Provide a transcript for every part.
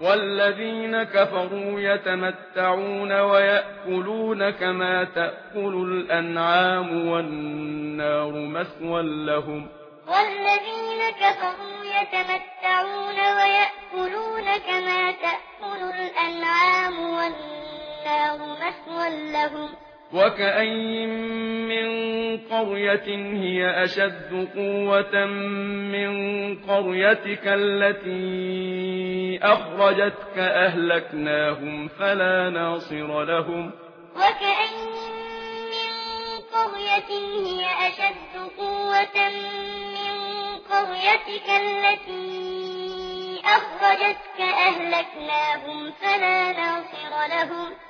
والذين كفروا يتمتعون ويأكلون كما تأكل الأنعام والنار مسوى لهم والذين كفروا يتمتعون ويأكلون كما تأكل الأنعام والنار مسوى لهم وكاين من قرية هي أشد قوة من قريتك التي أخرجتك أهلكناهم فلا ناصر لهم وكاين من قرية هي أشد قوة من قريتك التي أخرجتك أهلكناهم فلا ناصر لهم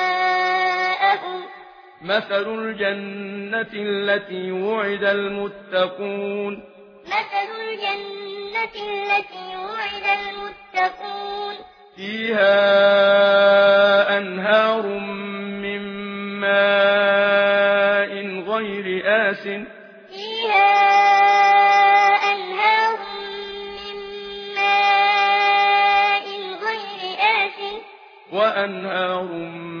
مثل الجنة التي وعد المتقون مثل الجنة التي وعد المتقون فيها أنهار من ماء غير آس فيها أنهار من ماء غير آس وأنهار من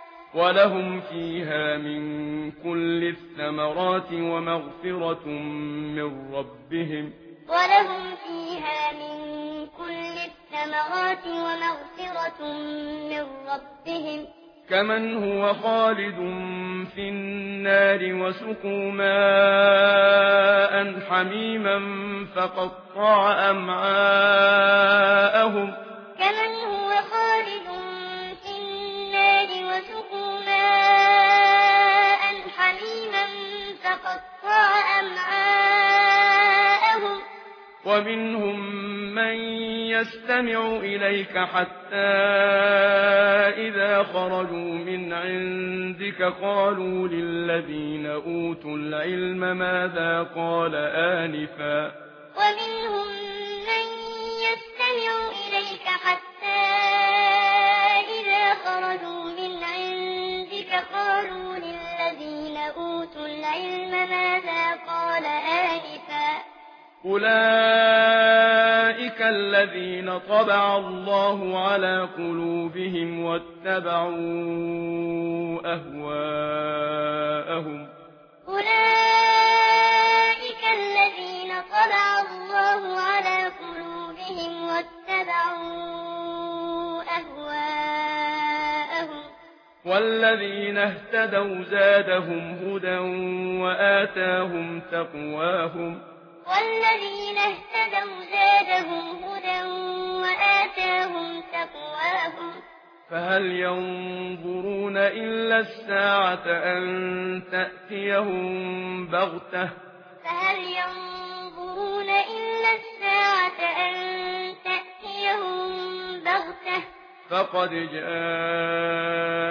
ولهم فيها من كل الثمرات ومغفرة من ربهم ولهم فيها من كل الثمرات ومغفرة من ربهم كمن هو خالد في النار وسقوا ماء حميما فقطع أمعاءهم كمن هو خالد يسقوا ماء حميما فقطع أمعاءهم ومنهم من يستمع إليك حتى إذا خرجوا من عندك قالوا للذين أوتوا العلم ماذا قال آنفا ومنهم من يستمع إليك حتى قال آنفا. أولئك الذين طبع الله على قلوبهم واتبعوا أهواءهم والذين اهتدوا زادهم هدى وآتاهم تقواهم والذين اهتدوا زادهم هدى وآتاهم تقواهم فهل ينظرون إلا الساعة أن تأتيهم بغتة؟ فهل ينظرون إلا الساعة أن تأتيهم بغتة؟ فقد جاء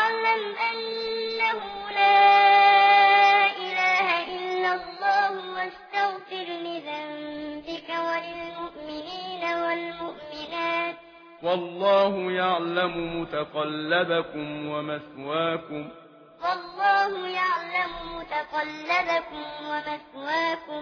فاعلم أنه لا إله إلا الله واستغفر لذنبك وللمؤمنين والمؤمنات. والله يعلم متقلبكم ومثواكم. والله يعلم متقلبكم ومثواكم.